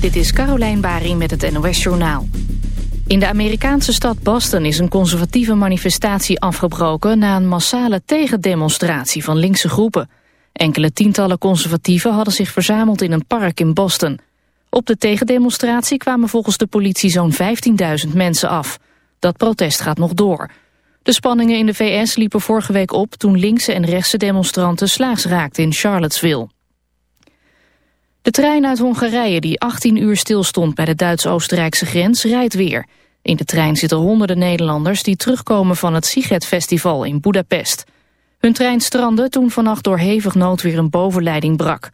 Dit is Carolijn Baring met het NOS Journaal. In de Amerikaanse stad Boston is een conservatieve manifestatie afgebroken... na een massale tegendemonstratie van linkse groepen. Enkele tientallen conservatieven hadden zich verzameld in een park in Boston. Op de tegendemonstratie kwamen volgens de politie zo'n 15.000 mensen af. Dat protest gaat nog door. De spanningen in de VS liepen vorige week op... toen linkse en rechtse demonstranten slaags raakten in Charlottesville. De trein uit Hongarije die 18 uur stilstond bij de Duits-Oostenrijkse grens rijdt weer. In de trein zitten honderden Nederlanders die terugkomen van het Siget Festival in Budapest. Hun trein strandde toen vannacht door hevig noodweer een bovenleiding brak.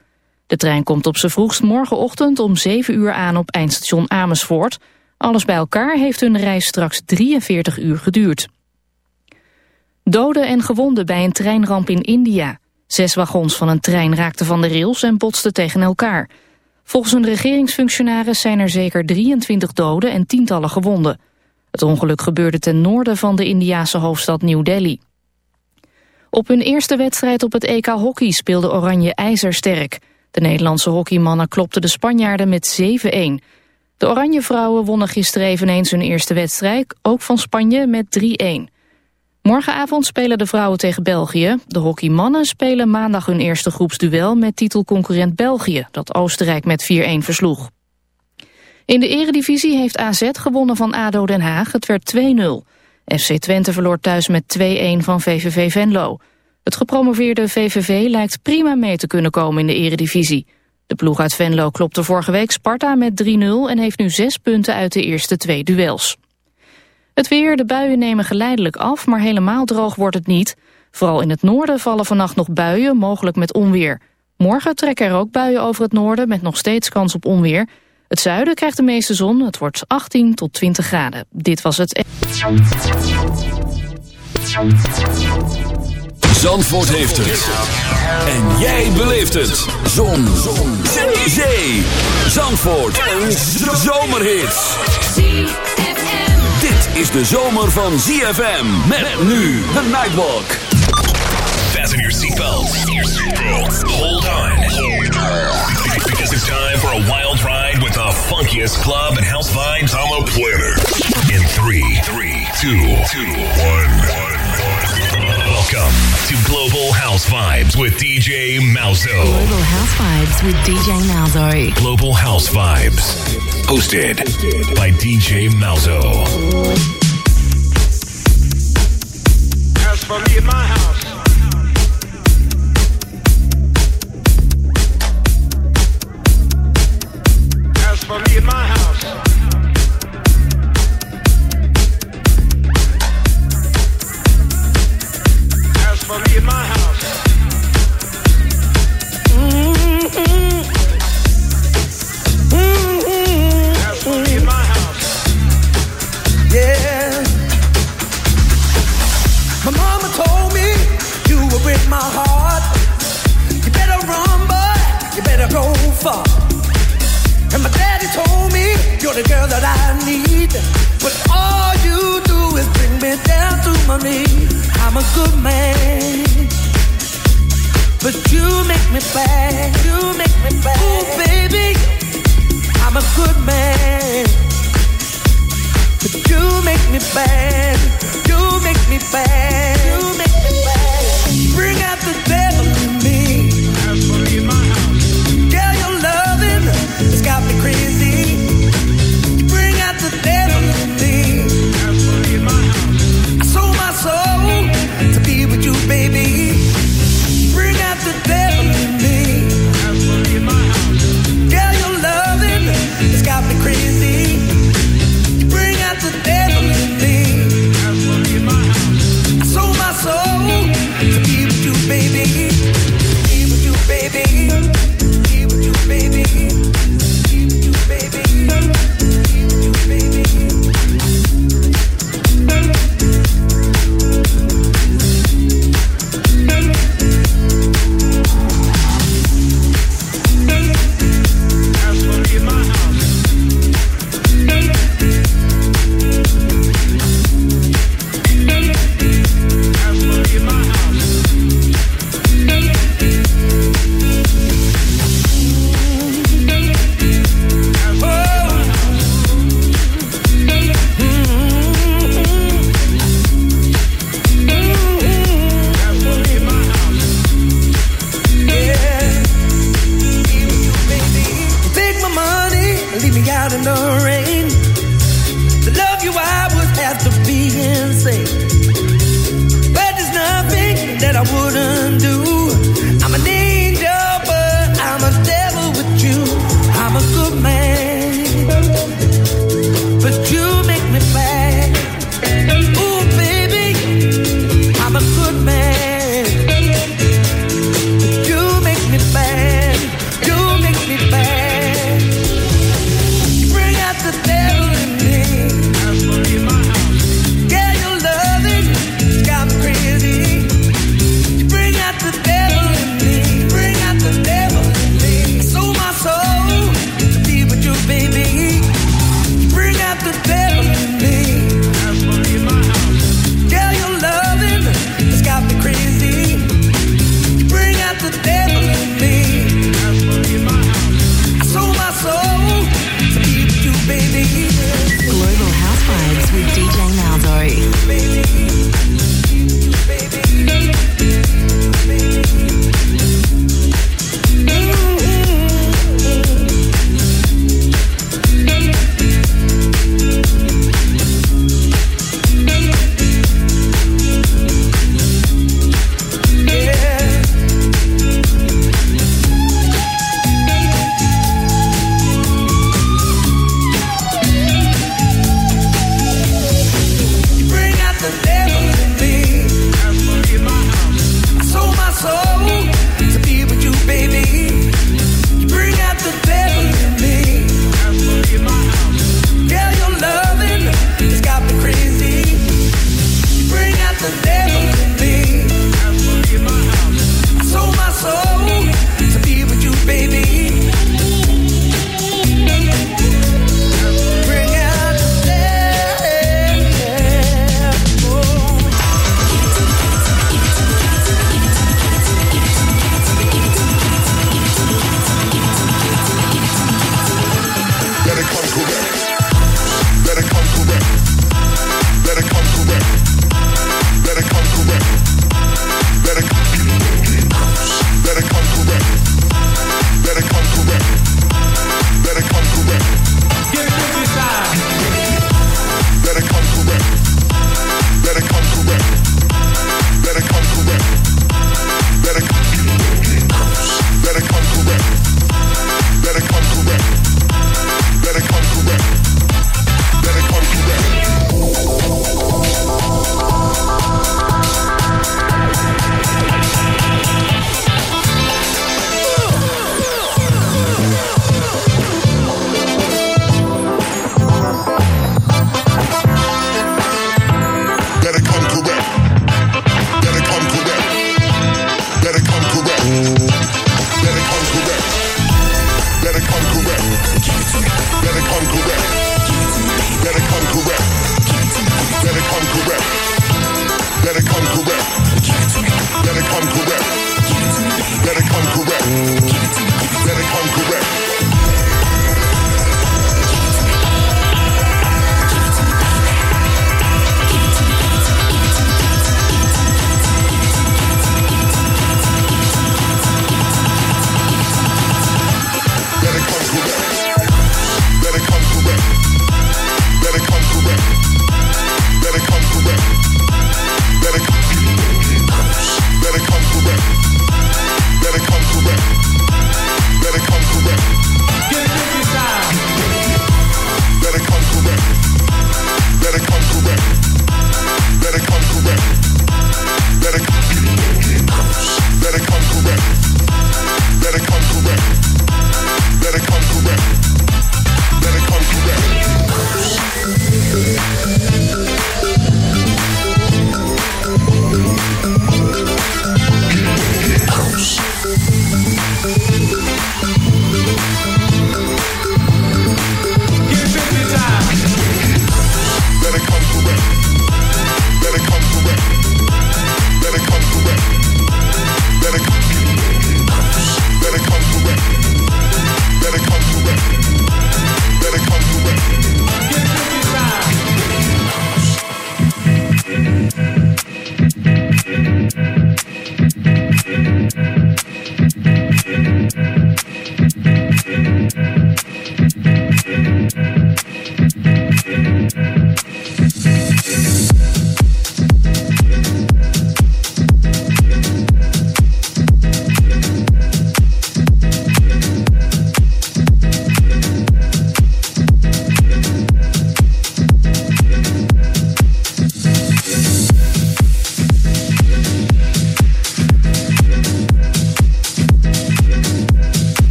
De trein komt op z'n vroegst morgenochtend om 7 uur aan op eindstation Amersfoort. Alles bij elkaar heeft hun reis straks 43 uur geduurd. Doden en gewonden bij een treinramp in India. Zes wagons van een trein raakten van de rails en botsten tegen elkaar. Volgens een regeringsfunctionaris zijn er zeker 23 doden en tientallen gewonden. Het ongeluk gebeurde ten noorden van de Indiase hoofdstad New Delhi. Op hun eerste wedstrijd op het EK Hockey speelde Oranje ijzersterk. De Nederlandse hockeymannen klopten de Spanjaarden met 7-1. De Oranje vrouwen wonnen gisteren eveneens hun eerste wedstrijd, ook van Spanje met 3-1. Morgenavond spelen de vrouwen tegen België. De hockeymannen spelen maandag hun eerste groepsduel met titelconcurrent België, dat Oostenrijk met 4-1 versloeg. In de eredivisie heeft AZ gewonnen van ADO Den Haag. Het werd 2-0. FC Twente verloor thuis met 2-1 van VVV Venlo. Het gepromoveerde VVV lijkt prima mee te kunnen komen in de eredivisie. De ploeg uit Venlo klopte vorige week Sparta met 3-0 en heeft nu zes punten uit de eerste twee duels. Het weer, de buien nemen geleidelijk af, maar helemaal droog wordt het niet. Vooral in het noorden vallen vannacht nog buien, mogelijk met onweer. Morgen trekken er ook buien over het noorden met nog steeds kans op onweer. Het zuiden krijgt de meeste zon, het wordt 18 tot 20 graden. Dit was het... Zandvoort heeft het. En jij beleeft het. Zon. zon. Zee. Zandvoort. Een zomerhit is de zomer van ZFM. Met nu de Nightwalk. Fasten your seatbelts. Hold on. Because it's time for a wild ride with the funkiest club and house vibes on the planet. In 3, 3, 2, 2, 1. Welcome to Global House Vibes with DJ Malzo. Global House Vibes with DJ Malzo. Global House Vibes. Hosted by DJ Malzo. As for me and my house.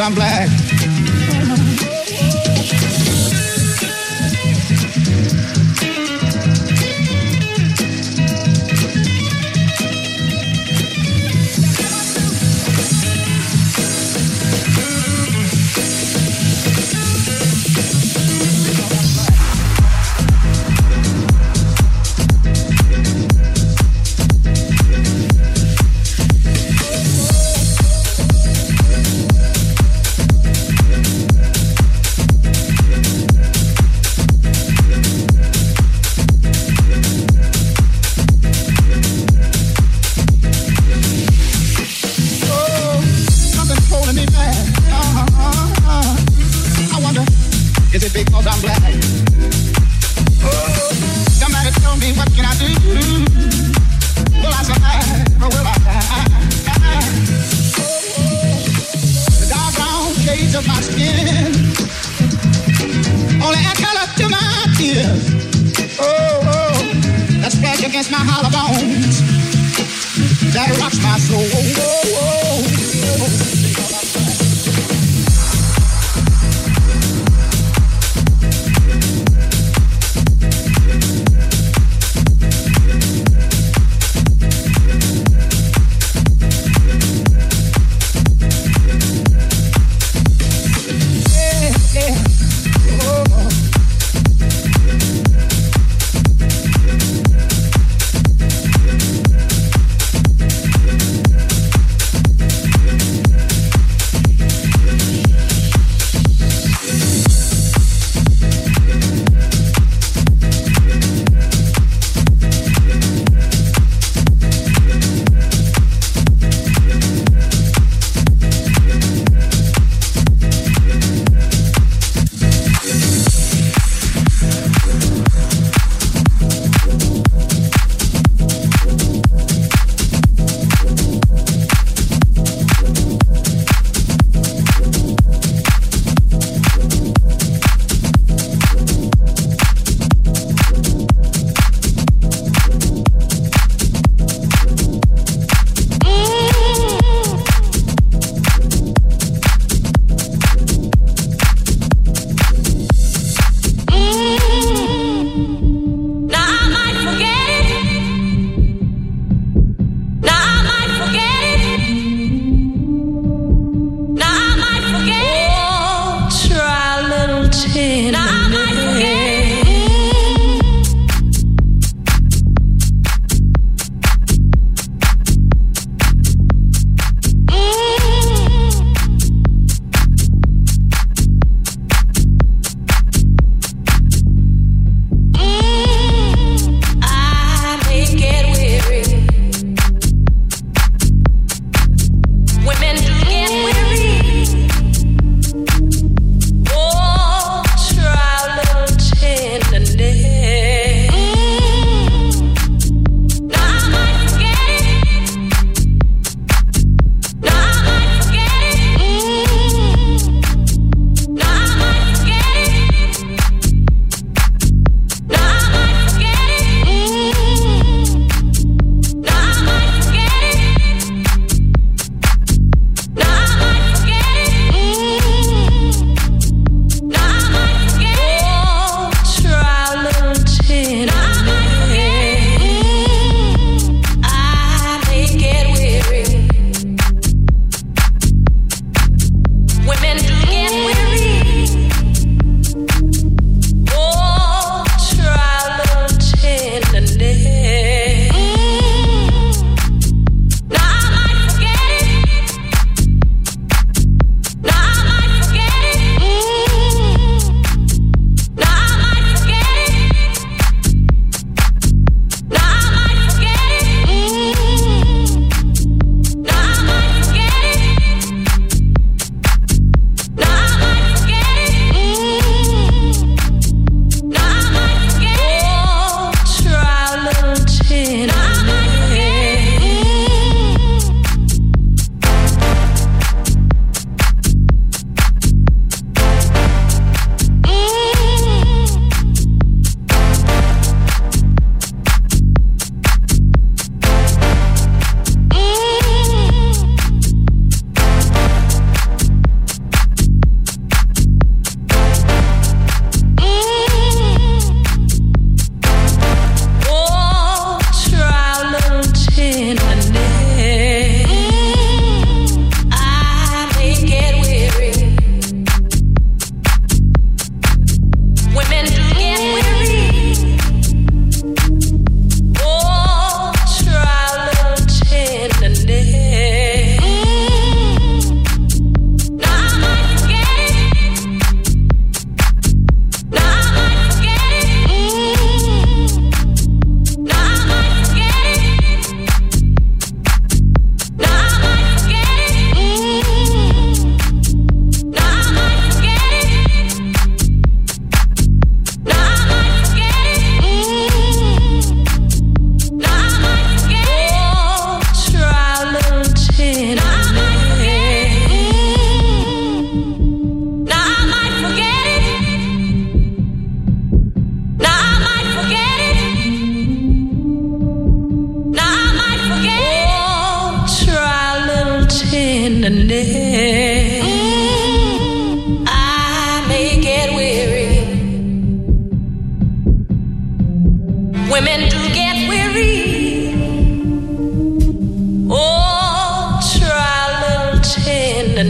I'm black?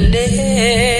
live.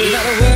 Hey.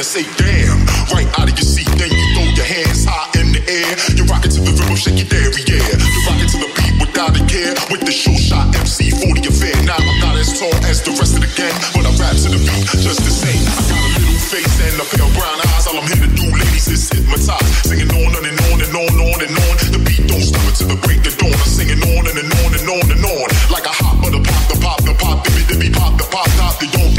and say damn. Right out of your seat, then you throw your hands high in the air. You're rocking to the rhythm, shake your yeah. You're rocking to the beat without a care. With the show shot MC 40 affair. Now I'm not as tall as the rest of the gang, but I rap to the beat just the same. I got a little face and a pale brown eyes. All I'm here to do, ladies, is hypnotize. Singing on and on and on and on and on.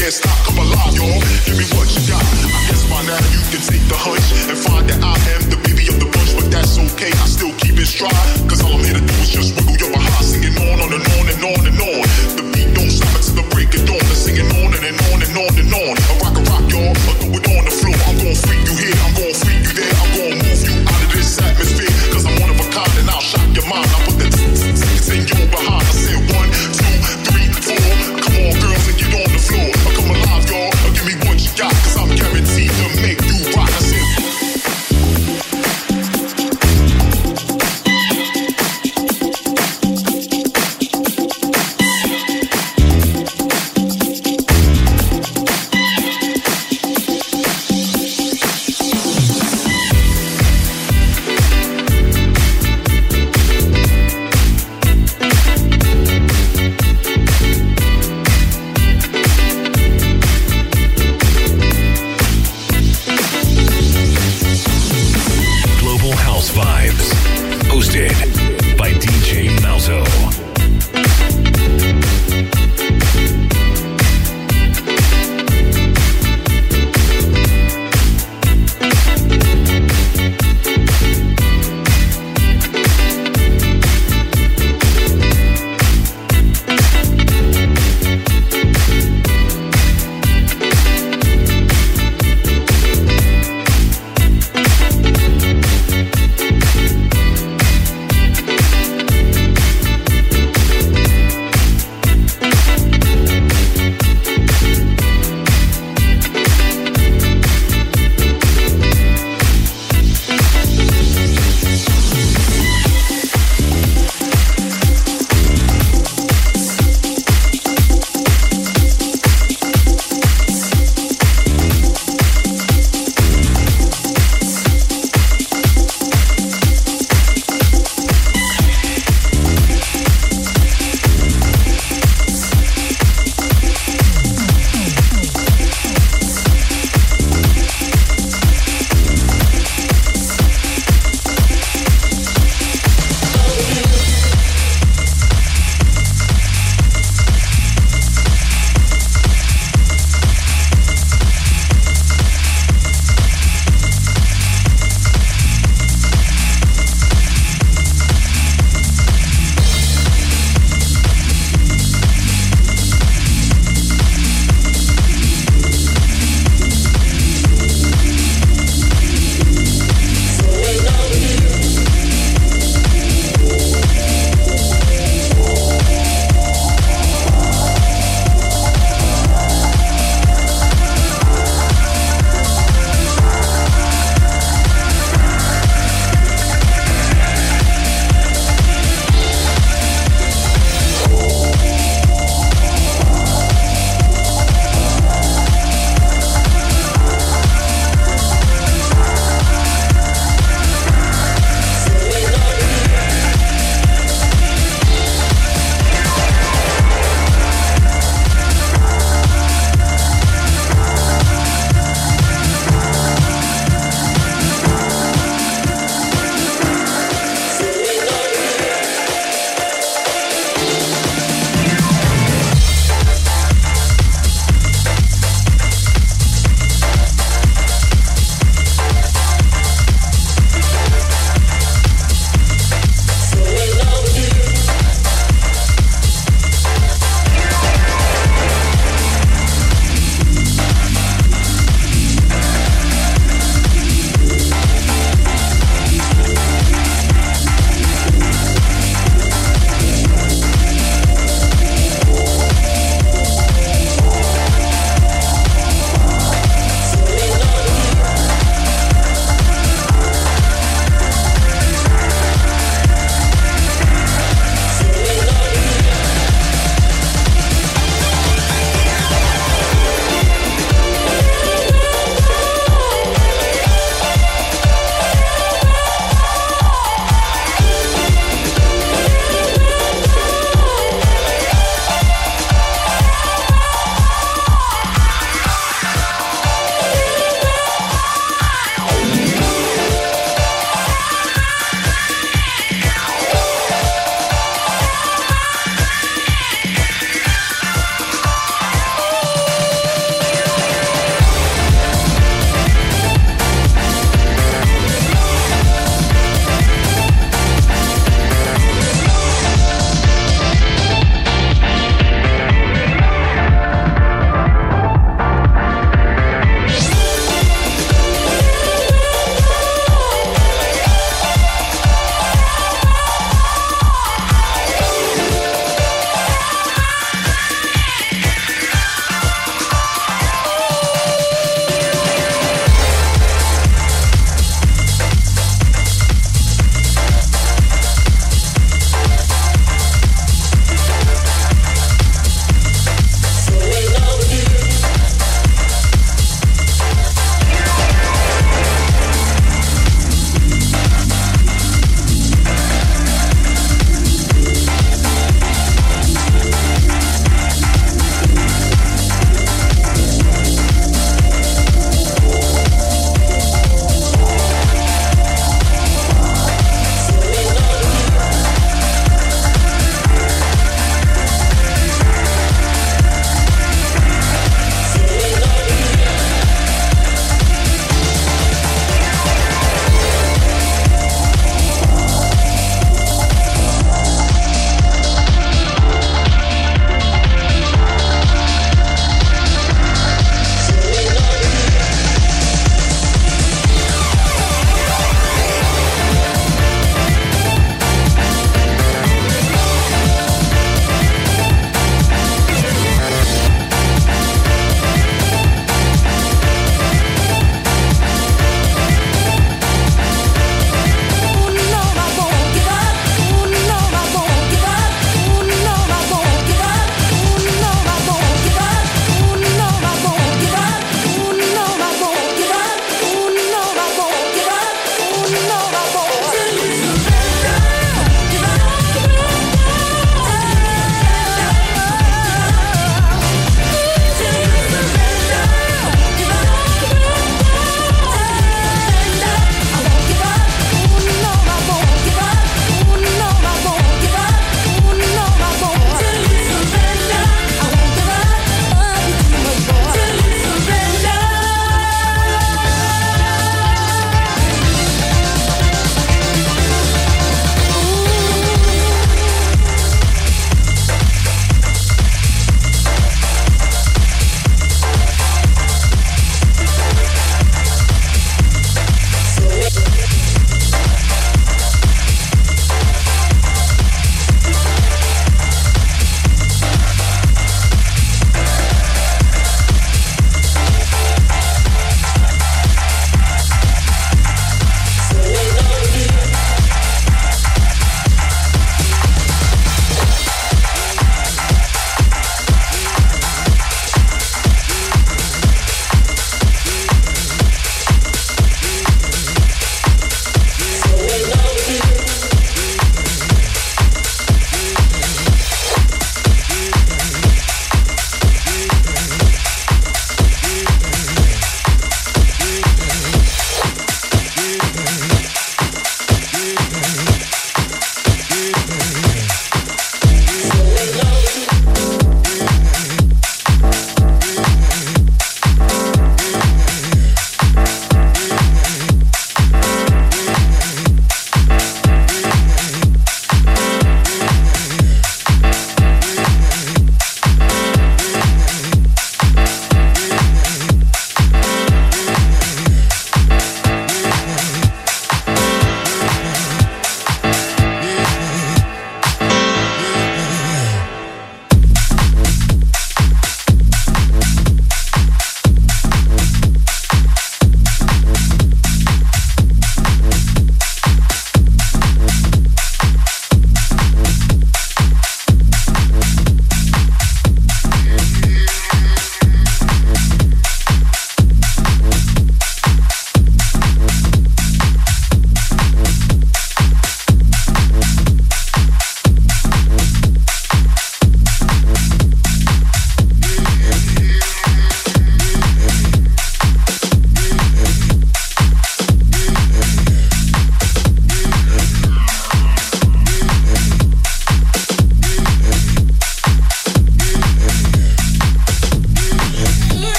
Not the don't dare stop. Come alive, y'all. Give me what you got. I guess by now you can take the hunch and find that I am the baby of the bunch, but that's okay. I still keep it stride. Cause all I'm here to do is just wiggle your behind, singing on, on and on and on and on. The beat don't stop until the break of dawn. I'm singing on and, and on and on and on. I rock a rock, y'all. I do it on the floor. I'm gonna freak you here. I'm gonna freak you